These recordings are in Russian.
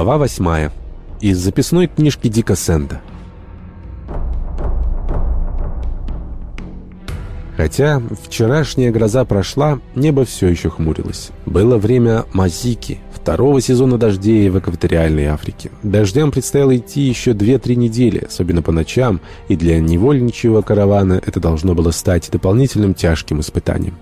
Глава восьмая. Из записной книжки Дика Сэнда. Хотя вчерашняя гроза прошла, небо все еще хмурилось. Было время Мазики, второго сезона дождей в экваториальной Африке. Дождям предстояло идти еще 2-3 недели, особенно по ночам, и для невольничьего каравана это должно было стать дополнительным тяжким испытанием.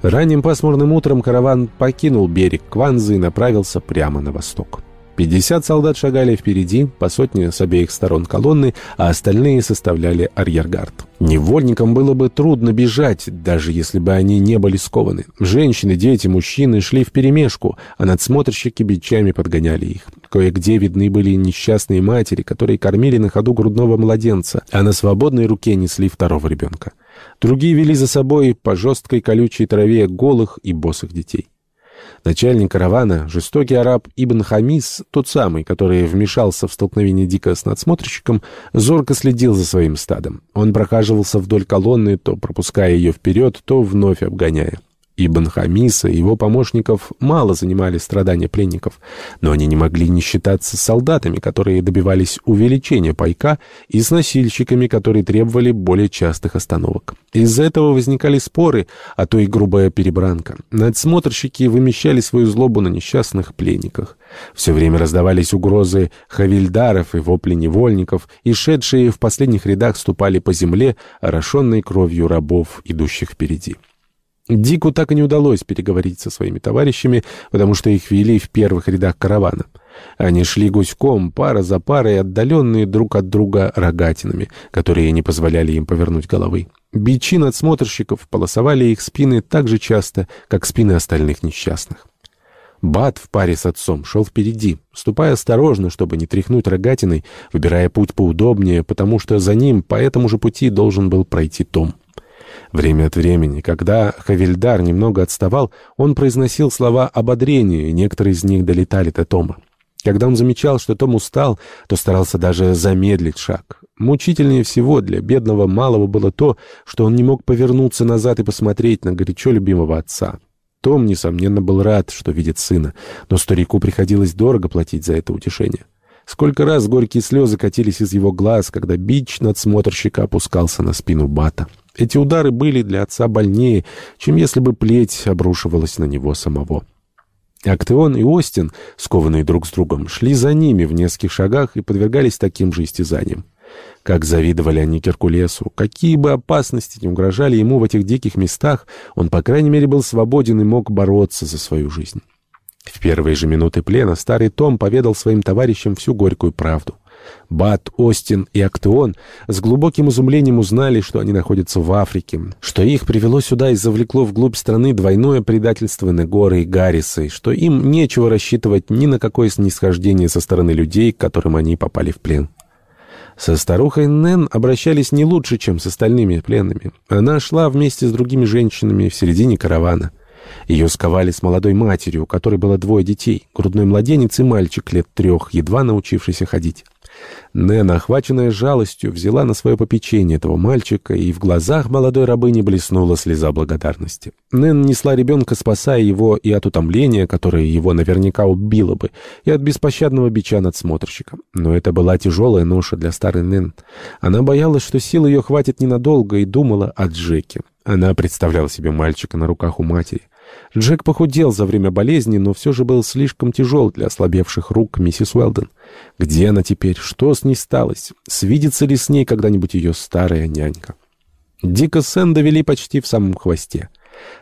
Ранним пасмурным утром караван покинул берег Кванзы и направился прямо на восток. 50 солдат шагали впереди, по сотне с обеих сторон колонны, а остальные составляли арьергард. Невольникам было бы трудно бежать, даже если бы они не были скованы. Женщины, дети, мужчины шли вперемешку, а надсмотрщики бичами подгоняли их. Кое-где видны были несчастные матери, которые кормили на ходу грудного младенца, а на свободной руке несли второго ребенка. Другие вели за собой по жесткой колючей траве голых и босых детей. Начальник каравана, жестокий араб Ибн Хамис, тот самый, который вмешался в столкновение Дика с надсмотрщиком, зорко следил за своим стадом. Он прохаживался вдоль колонны, то пропуская ее вперед, то вновь обгоняя. Ибн Хамиса и его помощников мало занимали страдания пленников, но они не могли не считаться солдатами, которые добивались увеличения пайка, и с носильщиками, которые требовали более частых остановок. Из-за этого возникали споры, а то и грубая перебранка. Надсмотрщики вымещали свою злобу на несчастных пленниках. Все время раздавались угрозы хавильдаров и вопли невольников, и шедшие в последних рядах ступали по земле, орошенной кровью рабов, идущих впереди. Дику так и не удалось переговорить со своими товарищами, потому что их вели в первых рядах каравана. Они шли гуськом, пара за парой, отдаленные друг от друга рогатинами, которые не позволяли им повернуть головы. Бичи надсмотрщиков полосовали их спины так же часто, как спины остальных несчастных. Бат в паре с отцом шел впереди, ступая осторожно, чтобы не тряхнуть рогатиной, выбирая путь поудобнее, потому что за ним по этому же пути должен был пройти Том. Время от времени, когда Хавильдар немного отставал, он произносил слова ободрения, и некоторые из них долетали до Тома. Когда он замечал, что Том устал, то старался даже замедлить шаг. Мучительнее всего для бедного малого было то, что он не мог повернуться назад и посмотреть на горячо любимого отца. Том, несомненно, был рад, что видит сына, но старику приходилось дорого платить за это утешение. Сколько раз горькие слезы катились из его глаз, когда бич надсмотрщика опускался на спину Бата. Эти удары были для отца больнее, чем если бы плеть обрушивалась на него самого. Актеон и Остин, скованные друг с другом, шли за ними в нескольких шагах и подвергались таким же истязаниям. Как завидовали они Геркулесу, какие бы опасности не угрожали ему в этих диких местах, он, по крайней мере, был свободен и мог бороться за свою жизнь. В первые же минуты плена старый Том поведал своим товарищам всю горькую правду. Бат, Остин и Актеон с глубоким изумлением узнали, что они находятся в Африке, что их привело сюда и завлекло вглубь страны двойное предательство Негоры и Гарриса, и что им нечего рассчитывать ни на какое снисхождение со стороны людей, к которым они попали в плен. Со старухой Нэн обращались не лучше, чем с остальными пленными. Она шла вместе с другими женщинами в середине каравана. Ее сковали с молодой матерью, у которой было двое детей, грудной младенец и мальчик лет трех, едва научившийся ходить. Нэн, охваченная жалостью, взяла на свое попечение этого мальчика, и в глазах молодой рабыни блеснула слеза благодарности. Нэн несла ребенка, спасая его и от утомления, которое его наверняка убило бы, и от беспощадного бича надсмотрщика. Но это была тяжелая ноша для старой Нэн. Она боялась, что сил ее хватит ненадолго, и думала о Джеке. Она представляла себе мальчика на руках у матери. Джек похудел за время болезни, но все же был слишком тяжел для ослабевших рук миссис Уэлден. Где она теперь? Что с ней сталось? Свидится ли с ней когда-нибудь ее старая нянька? Дика Сэнда вели почти в самом хвосте.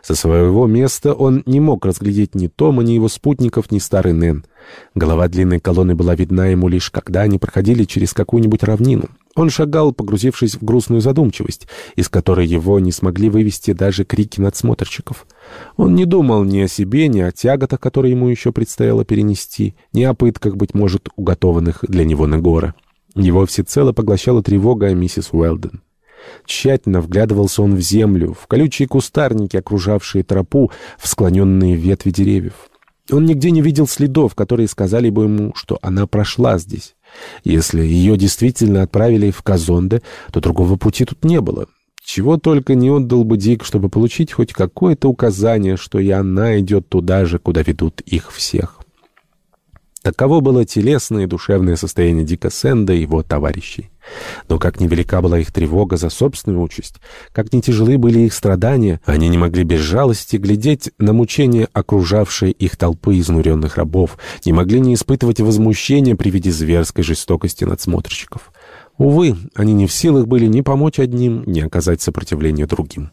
Со своего места он не мог разглядеть ни Тома, ни его спутников, ни старый Нэн. Голова длинной колонны была видна ему лишь, когда они проходили через какую-нибудь равнину. Он шагал, погрузившись в грустную задумчивость, из которой его не смогли вывести даже крики надсмотрщиков. Он не думал ни о себе, ни о тяготах, которые ему еще предстояло перенести, ни о пытках, быть может, уготованных для него на горы. Его всецело поглощала тревога о миссис Уэлден. Тщательно вглядывался он в землю, в колючие кустарники, окружавшие тропу, в склоненные ветви деревьев. Он нигде не видел следов, которые сказали бы ему, что она прошла здесь. Если ее действительно отправили в Казонде, то другого пути тут не было. Чего только не отдал бы Дик, чтобы получить хоть какое-то указание, что и она идет туда же, куда ведут их всех. Таково было телесное и душевное состояние Дика Сэнда и его товарищей. Но как невелика была их тревога за собственную участь, как не тяжелы были их страдания, они не могли без жалости глядеть на мучения окружавшей их толпы изнуренных рабов, не могли не испытывать возмущения при виде зверской жестокости надсмотрщиков. Увы, они не в силах были ни помочь одним, ни оказать сопротивление другим.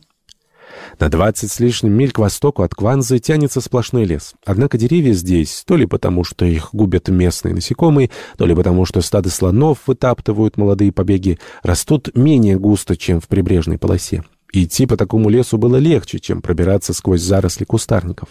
На двадцать с лишним миль к востоку от Кванзы тянется сплошной лес. Однако деревья здесь, то ли потому, что их губят местные насекомые, то ли потому, что стады слонов вытаптывают молодые побеги, растут менее густо, чем в прибрежной полосе. Идти по такому лесу было легче, чем пробираться сквозь заросли кустарников.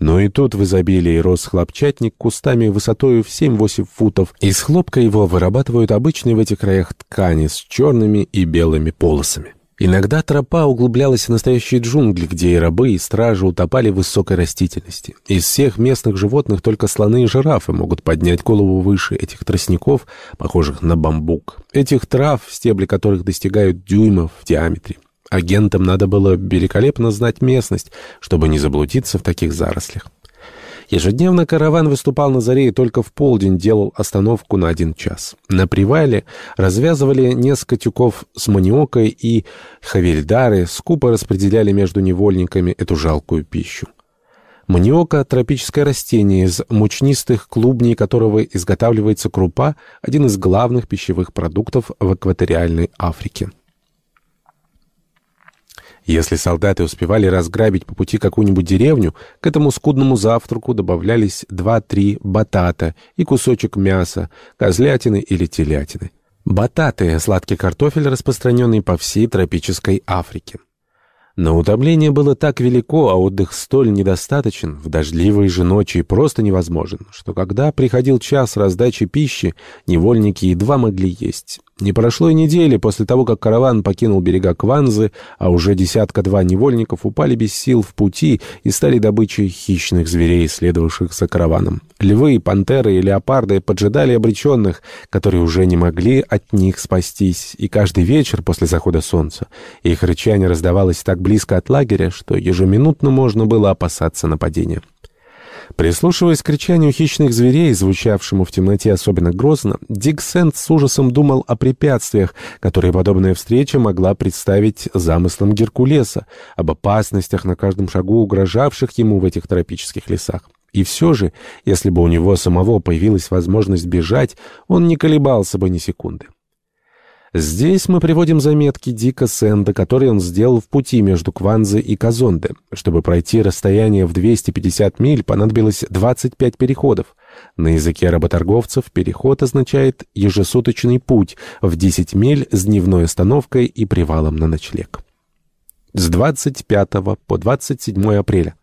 Но и тут в изобилии рос хлопчатник кустами высотой в 7-8 футов. Из хлопка его вырабатывают обычные в этих краях ткани с черными и белыми полосами. Иногда тропа углублялась в настоящие джунгли, где и рабы, и стражи утопали в высокой растительности. Из всех местных животных только слоны и жирафы могут поднять голову выше этих тростников, похожих на бамбук. Этих трав, стебли которых достигают дюймов в диаметре. Агентам надо было великолепно знать местность, чтобы не заблудиться в таких зарослях. Ежедневно караван выступал на заре и только в полдень делал остановку на один час. На привале развязывали несколько тюков с маниокой и хавельдары скупо распределяли между невольниками эту жалкую пищу. Маниока — тропическое растение, из мучнистых клубней которого изготавливается крупа, один из главных пищевых продуктов в экваториальной Африке. Если солдаты успевали разграбить по пути какую-нибудь деревню, к этому скудному завтраку добавлялись два-три батата и кусочек мяса, козлятины или телятины. Бататы — сладкий картофель, распространенный по всей тропической Африке. Но утомление было так велико, а отдых столь недостаточен, в дождливые же ночи просто невозможен, что когда приходил час раздачи пищи, невольники едва могли есть. Не прошло и недели после того, как караван покинул берега Кванзы, а уже десятка-два невольников упали без сил в пути и стали добычей хищных зверей, следовавших за караваном. Львы, пантеры и леопарды поджидали обреченных, которые уже не могли от них спастись, и каждый вечер после захода солнца их рычание раздавалось так близко от лагеря, что ежеминутно можно было опасаться нападения. Прислушиваясь к кричанию хищных зверей, звучавшему в темноте особенно грозно, Дик Сент с ужасом думал о препятствиях, которые подобная встреча могла представить замыслам Геркулеса, об опасностях на каждом шагу, угрожавших ему в этих тропических лесах. И все же, если бы у него самого появилась возможность бежать, он не колебался бы ни секунды. Здесь мы приводим заметки Дика Сэнда, которые он сделал в пути между Кванзе и Казонде. Чтобы пройти расстояние в 250 миль, понадобилось 25 переходов. На языке работорговцев переход означает ежесуточный путь в 10 миль с дневной остановкой и привалом на ночлег. С 25 по 27 апреля.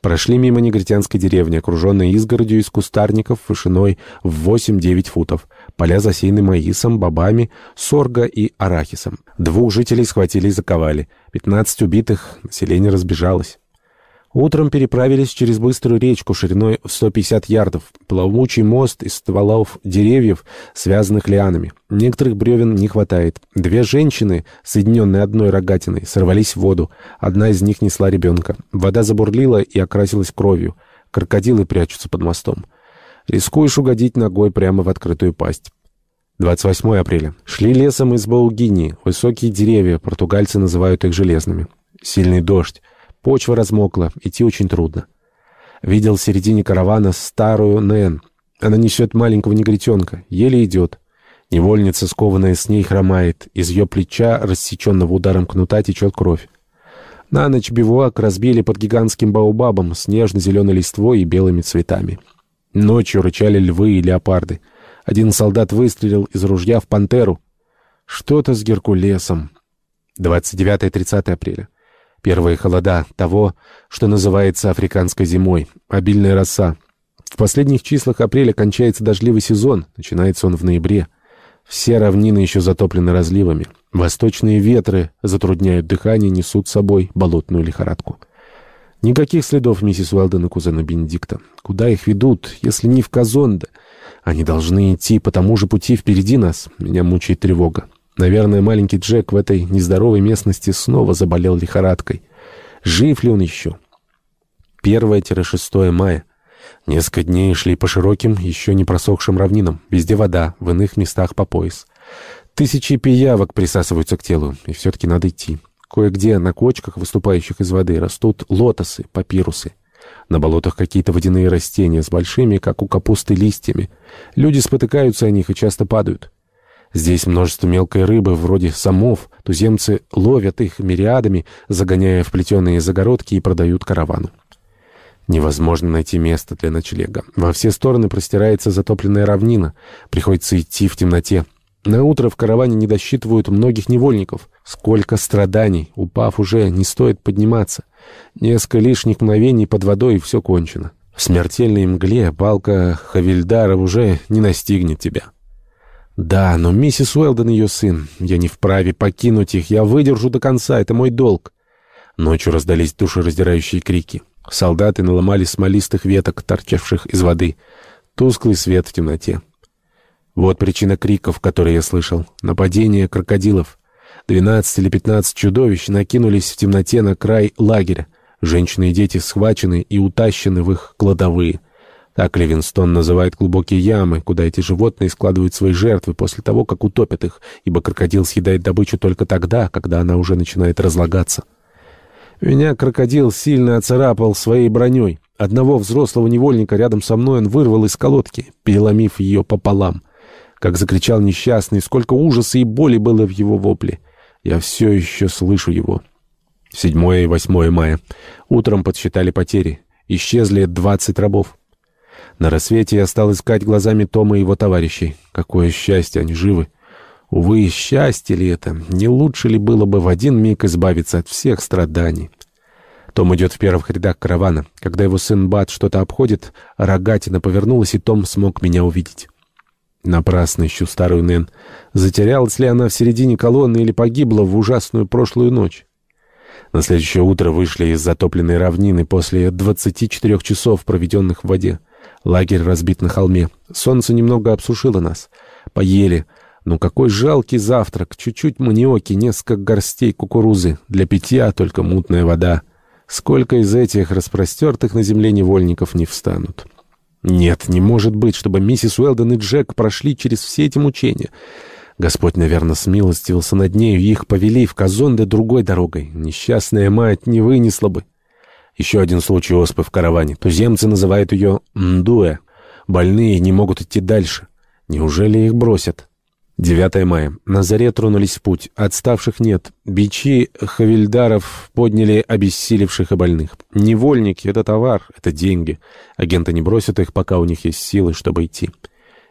Прошли мимо негритянской деревни, окруженной изгородью из кустарников вышиной в 8-9 футов. Поля засеяны маисом, бобами, сорго и арахисом. Двух жителей схватили и заковали. 15 убитых, население разбежалось. Утром переправились через быструю речку шириной в 150 ярдов. Плавучий мост из стволов деревьев, связанных лианами. Некоторых бревен не хватает. Две женщины, соединенные одной рогатиной, сорвались в воду. Одна из них несла ребенка. Вода забурлила и окрасилась кровью. Крокодилы прячутся под мостом. Рискуешь угодить ногой прямо в открытую пасть. 28 апреля. Шли лесом из Баугини. Высокие деревья, португальцы называют их железными. Сильный дождь. Почва размокла, идти очень трудно. Видел в середине каравана старую Нэн. Она несет маленького негритенка, еле идет. Невольница, скованная с ней, хромает. Из ее плеча, рассеченного ударом кнута, течет кровь. На ночь бивуак разбили под гигантским баобабом с нежно-зеленой листвой и белыми цветами. Ночью рычали львы и леопарды. Один солдат выстрелил из ружья в пантеру. Что-то с Геркулесом. 29-30 апреля. Первые холода того, что называется африканской зимой. Обильная роса. В последних числах апреля кончается дождливый сезон. Начинается он в ноябре. Все равнины еще затоплены разливами. Восточные ветры затрудняют дыхание, несут с собой болотную лихорадку. Никаких следов миссис Уэлден и кузена Бенедикта. Куда их ведут, если не в Казонде? Они должны идти по тому же пути впереди нас. Меня мучает тревога. Наверное, маленький Джек в этой нездоровой местности снова заболел лихорадкой. Жив ли он еще? 1-6 мая. Несколько дней шли по широким, еще не просохшим равнинам. Везде вода, в иных местах по пояс. Тысячи пиявок присасываются к телу, и все-таки надо идти. Кое-где на кочках, выступающих из воды, растут лотосы, папирусы. На болотах какие-то водяные растения с большими, как у капусты, листьями. Люди спотыкаются о них и часто падают. Здесь множество мелкой рыбы, вроде самов. Туземцы ловят их мириадами, загоняя в плетеные загородки и продают каравану. Невозможно найти место для ночлега. Во все стороны простирается затопленная равнина. Приходится идти в темноте. На утро в караване не досчитывают многих невольников. Сколько страданий. Упав уже, не стоит подниматься. Несколько лишних мгновений под водой, и все кончено. В смертельной мгле палка Хавильдара уже не настигнет тебя. Да, но миссис Уэлден ее сын. Я не вправе покинуть их. Я выдержу до конца. Это мой долг. Ночью раздались душераздирающие крики. Солдаты наломали смолистых веток, торчавших из воды. Тусклый свет в темноте. Вот причина криков, которые я слышал. Нападение крокодилов. Двенадцать или пятнадцать чудовищ накинулись в темноте на край лагеря. Женщины и дети схвачены и утащены в их кладовые. Так Ливинстон называет глубокие ямы, куда эти животные складывают свои жертвы после того, как утопят их, ибо крокодил съедает добычу только тогда, когда она уже начинает разлагаться. Меня крокодил сильно оцарапал своей броней. Одного взрослого невольника рядом со мной он вырвал из колодки, переломив ее пополам. Как закричал несчастный, сколько ужаса и боли было в его вопле. Я все еще слышу его. 7 и 8 мая. Утром подсчитали потери. Исчезли 20 рабов. На рассвете я стал искать глазами Тома и его товарищей. Какое счастье, они живы. Увы, счастье ли это? Не лучше ли было бы в один миг избавиться от всех страданий? Том идет в первых рядах каравана. Когда его сын Бат что-то обходит, рогатина повернулась, и Том смог меня увидеть. Напрасно ищу старую Нэн. Затерялась ли она в середине колонны или погибла в ужасную прошлую ночь? На следующее утро вышли из затопленной равнины после 24 часов, проведенных в воде. Лагерь разбит на холме. Солнце немного обсушило нас. Поели. Ну какой жалкий завтрак, чуть-чуть маниоки, несколько горстей кукурузы. Для питья только мутная вода. Сколько из этих распростертых на земле невольников не встанут? Нет, не может быть, чтобы миссис Уэлден и Джек прошли через все эти мучения. Господь, наверное, смилостивился над нею, и их повели в Казонде другой дорогой. Несчастная мать не вынесла бы. Еще один случай оспы в караване. Туземцы называют ее Мдуэ. Больные не могут идти дальше. Неужели их бросят? 9 мая. На заре тронулись в путь. Отставших нет. Бичи хавильдаров подняли обессилевших и больных. Невольники — это товар, это деньги. Агенты не бросят их, пока у них есть силы, чтобы идти.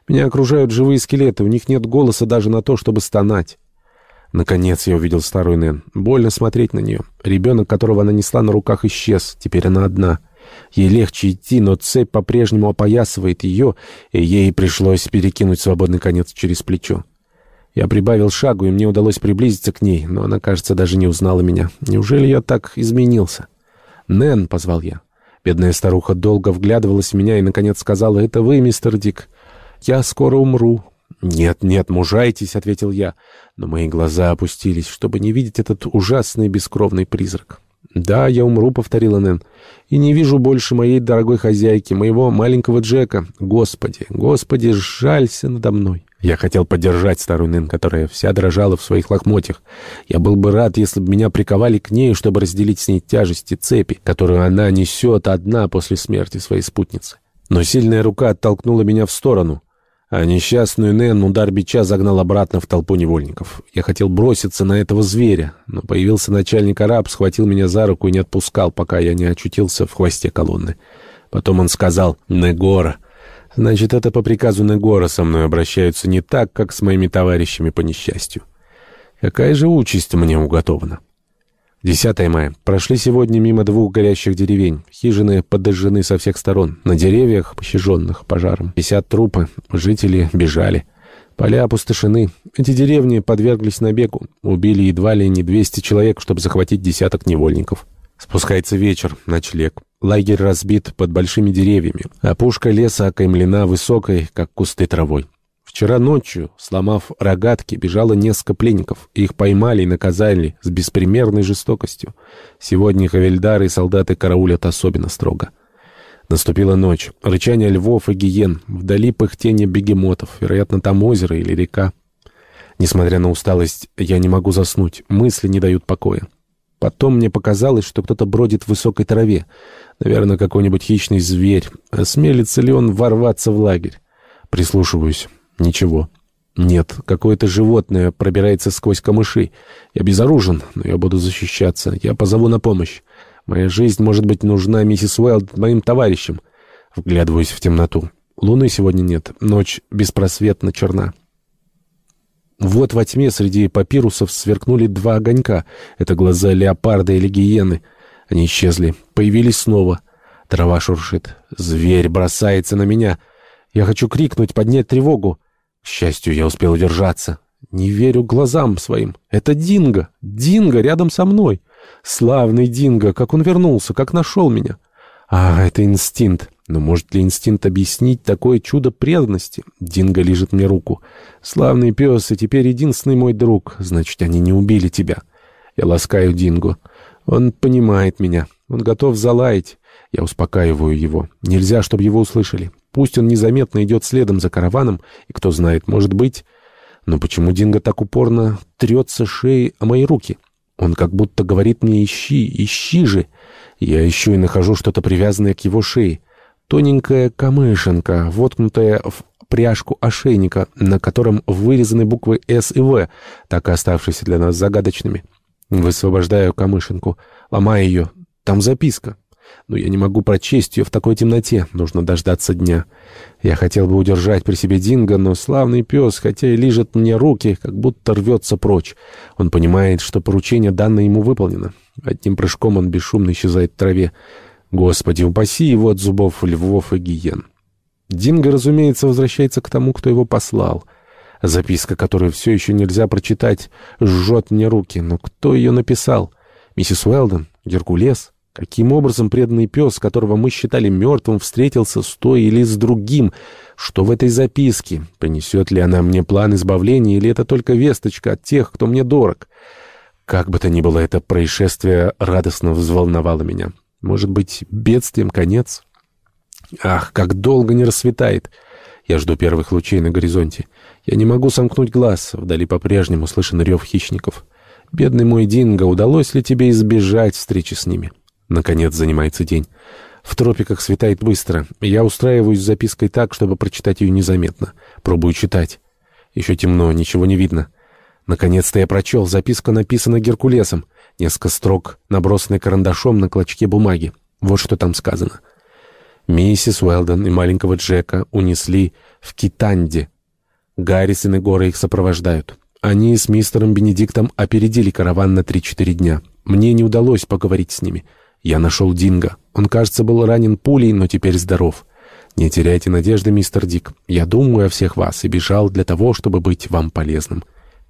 Меня окружают живые скелеты, у них нет голоса даже на то, чтобы стонать. Наконец я увидел старую Нэн. Больно смотреть на нее. Ребенок, которого она несла на руках, исчез. Теперь она одна. Ей легче идти, но цепь по-прежнему опоясывает ее, и ей пришлось перекинуть свободный конец через плечо. Я прибавил шагу, и мне удалось приблизиться к ней, но она, кажется, даже не узнала меня. Неужели я так изменился? «Нэн», — позвал я. Бедная старуха долго вглядывалась в меня и, наконец, сказала, «Это вы, мистер Дик. Я скоро умру». «Нет, нет, мужайтесь», — ответил я. Но мои глаза опустились, чтобы не видеть этот ужасный бескровный призрак. «Да, я умру», — повторила Нэн. «И не вижу больше моей дорогой хозяйки, моего маленького Джека. Господи, Господи, жалься надо мной». Я хотел поддержать старую Нэн, которая вся дрожала в своих лохмотьях. Я был бы рад, если бы меня приковали к ней, чтобы разделить с ней тяжести цепи, которую она несет одна после смерти своей спутницы. Но сильная рука оттолкнула меня в сторону, а несчастную Нэн удар бича загнал обратно в толпу невольников. Я хотел броситься на этого зверя, но появился начальник араб, схватил меня за руку и не отпускал, пока я не очутился в хвосте колонны. Потом он сказал «Негора». Значит, это по приказу Негора со мной обращаются не так, как с моими товарищами по несчастью. Какая же участь мне уготована? 10 мая. Прошли сегодня мимо двух горящих деревень. Хижины подожжены со всех сторон. На деревьях, пощаженных пожаром, висят трупы. Жители бежали. Поля опустошены. Эти деревни подверглись набегу. Убили едва ли не 200 человек, чтобы захватить десяток невольников. Спускается вечер, ночлег. Лагерь разбит под большими деревьями. Опушка леса окаймлена высокой, как кусты травой. Вчера ночью, сломав рогатки, бежало несколько пленников. Их поймали и наказали с беспримерной жестокостью. Сегодня хавельдары и солдаты караулят особенно строго. Наступила ночь. Рычание львов и гиен. Вдали пыхтение бегемотов. Вероятно, там озеро или река. Несмотря на усталость, я не могу заснуть. Мысли не дают покоя. Потом мне показалось, что кто-то бродит в высокой траве. Наверное, какой-нибудь хищный зверь. Осмелится ли он ворваться в лагерь? Прислушиваюсь. Ничего. Нет, какое-то животное пробирается сквозь камыши. Я безоружен, но я буду защищаться. Я позову на помощь. Моя жизнь может быть нужна миссис Уэлд моим товарищам. Вглядываюсь в темноту. Луны сегодня нет. Ночь беспросветно черна. Вот во тьме среди папирусов сверкнули два огонька. Это глаза леопарда или гиены. Они исчезли. Появились снова. Трава шуршит. Зверь бросается на меня. Я хочу крикнуть, поднять тревогу. К счастью, я успел удержаться. Не верю глазам своим. Это Динго. Динго рядом со мной. Славный Динго, как он вернулся, как нашел меня. А, это инстинкт. Но может ли инстинкт объяснить такое чудо преданности? Динго лежит мне руку. Славный пес, и теперь единственный мой друг. Значит, они не убили тебя. Я ласкаю Динго. Он понимает меня. Он готов залаять. Я успокаиваю его. Нельзя, чтобы его услышали. Пусть он незаметно идет следом за караваном, и кто знает, может быть... Но почему Динго так упорно трется шеей о мои руки? Он как будто говорит мне «ищи, ищи же». Я ищу и нахожу что-то привязанное к его шее. Тоненькая камышинка, воткнутая в пряжку ошейника, на котором вырезаны буквы «С» и «В», так и оставшиеся для нас загадочными. Высвобождаю камышинку, ломаю ее. Там записка. Но я не могу прочесть ее в такой темноте. Нужно дождаться дня. Я хотел бы удержать при себе Динго, но славный пес, хотя и лижет мне руки, как будто рвется прочь. Он понимает, что поручение данное ему выполнено. Одним прыжком он бесшумно исчезает в траве. Господи, упаси его от зубов львов и гиен. Динго, разумеется, возвращается к тому, кто его послал. Записка, которую все еще нельзя прочитать, жжет мне руки. Но кто ее написал? Миссис Уэлдон? Геркулес? Каким образом преданный пес, которого мы считали мертвым, встретился с той или с другим? Что в этой записке? Принесет ли она мне план избавления, или это только весточка от тех, кто мне дорог? Как бы то ни было, это происшествие радостно взволновало меня. Может быть, бедствием конец? Ах, как долго не рассветает! Я жду первых лучей на горизонте. Я не могу сомкнуть глаз. Вдали по-прежнему слышен рев хищников. Бедный мой Динго, удалось ли тебе избежать встречи с ними? Наконец занимается день. В тропиках светает быстро. Я устраиваюсь с запиской так, чтобы прочитать ее незаметно. Пробую читать. Еще темно, ничего не видно. Наконец-то я прочел. Записка написана Геркулесом. Несколько строк, набросанные карандашом на клочке бумаги. Вот что там сказано. Миссис Уэлдон и маленького Джека унесли в Китанде. Гаррисон и Горы их сопровождают. Они с мистером Бенедиктом опередили караван на 3-4 дня. Мне не удалось поговорить с ними. Я нашел Динго. Он, кажется, был ранен пулей, но теперь здоров. Не теряйте надежды, мистер Дик. Я думаю о всех вас и бежал для того, чтобы быть вам полезным.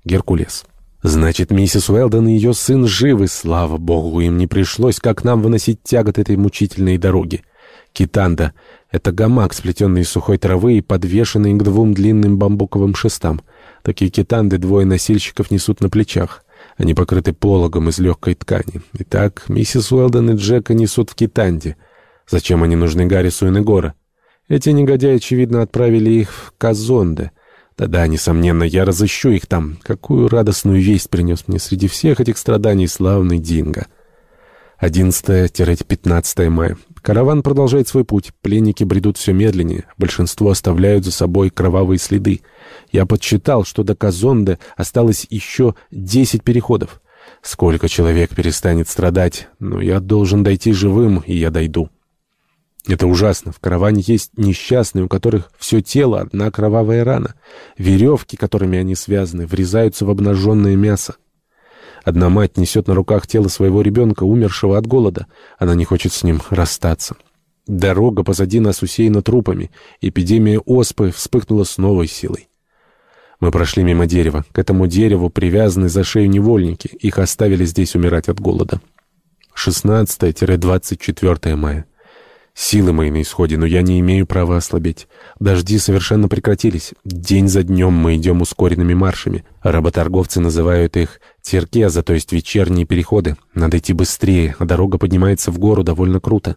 Геркулес. Значит, миссис Уэлдон и ее сын живы, слава богу, им не пришлось, как нам, выносить тягот этой мучительной дороги. Китанда — это гамак, сплетенный из сухой травы и подвешенный к двум длинным бамбуковым шестам. Такие китанды двое носильщиков несут на плечах. Они покрыты пологом из легкой ткани. Итак, миссис Уэлдон и Джека несут в китанде. Зачем они нужны Гаррису и Негора? Эти негодяи, очевидно, отправили их в Казонде — да-да, несомненно, я разыщу их там. Какую радостную весть принес мне среди всех этих страданий славный Динго. 11-15 мая. Караван продолжает свой путь. Пленники бредут все медленнее. Большинство оставляют за собой кровавые следы. Я подсчитал, что до Казонде осталось еще 10 переходов. Сколько человек перестанет страдать, но я должен дойти живым, и я дойду. Это ужасно. В караване есть несчастные, у которых все тело одна кровавая рана. Веревки, которыми они связаны, врезаются в обнаженное мясо. Одна мать несет на руках тело своего ребенка, умершего от голода. Она не хочет с ним расстаться. Дорога позади нас усеяна трупами. Эпидемия оспы вспыхнула с новой силой. Мы прошли мимо дерева. К этому дереву привязаны за шею невольники. Их оставили здесь умирать от голода. 16-24 мая. Силы мои на исходе, но я не имею права ослабеть. Дожди совершенно прекратились. День за днем мы идем ускоренными маршами. Работорговцы называют их теркеза, то есть вечерние переходы. Надо идти быстрее, а дорога поднимается в гору довольно круто.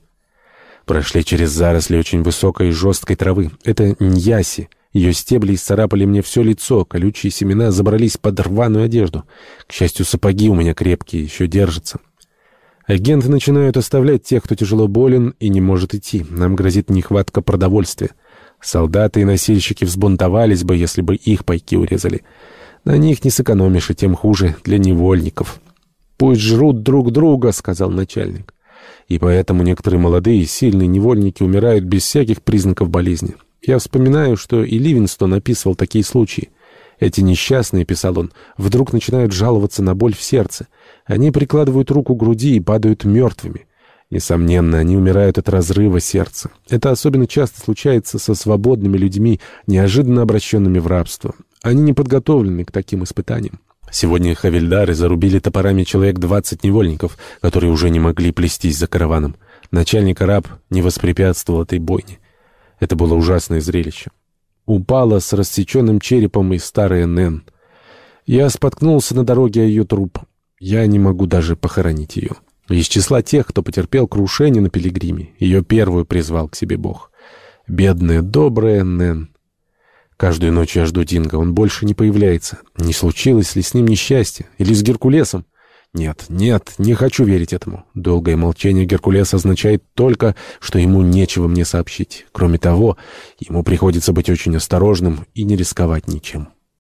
Прошли через заросли очень высокой и жесткой травы. Это ньяси. Ее стебли исцарапали мне все лицо, колючие семена забрались под рваную одежду. К счастью, сапоги у меня крепкие, еще держатся. Агенты начинают оставлять тех, кто тяжело болен и не может идти. Нам грозит нехватка продовольствия. Солдаты и носильщики взбунтовались бы, если бы их пайки урезали. На них не сэкономишь, и тем хуже для невольников. «Пусть жрут друг друга», — сказал начальник. И поэтому некоторые молодые, сильные невольники умирают без всяких признаков болезни. Я вспоминаю, что и Ливинстон описывал такие случаи. Эти несчастные, писал он, вдруг начинают жаловаться на боль в сердце. Они прикладывают руку к груди и падают мертвыми. Несомненно, они умирают от разрыва сердца. Это особенно часто случается со свободными людьми, неожиданно обращенными в рабство. Они не подготовлены к таким испытаниям. Сегодня хавильдары зарубили топорами человек двадцать невольников, которые уже не могли плестись за караваном. Начальник араб не воспрепятствовал этой бойне. Это было ужасное зрелище. Упала с рассеченным черепом и старая Нэн. Я споткнулся на дороге о ее труп. Я не могу даже похоронить ее. Из числа тех, кто потерпел крушение на пилигриме, ее первую призвал к себе Бог. Бедная, добрая Нэн. Каждую ночь я жду Динго, он больше не появляется. Не случилось ли с ним несчастье? Или с Геркулесом? Нет, нет, не хочу верить этому. Долгое молчание Геркулеса означает только, что ему нечего мне сообщить. Кроме того, ему приходится быть очень осторожным и не рисковать ничем.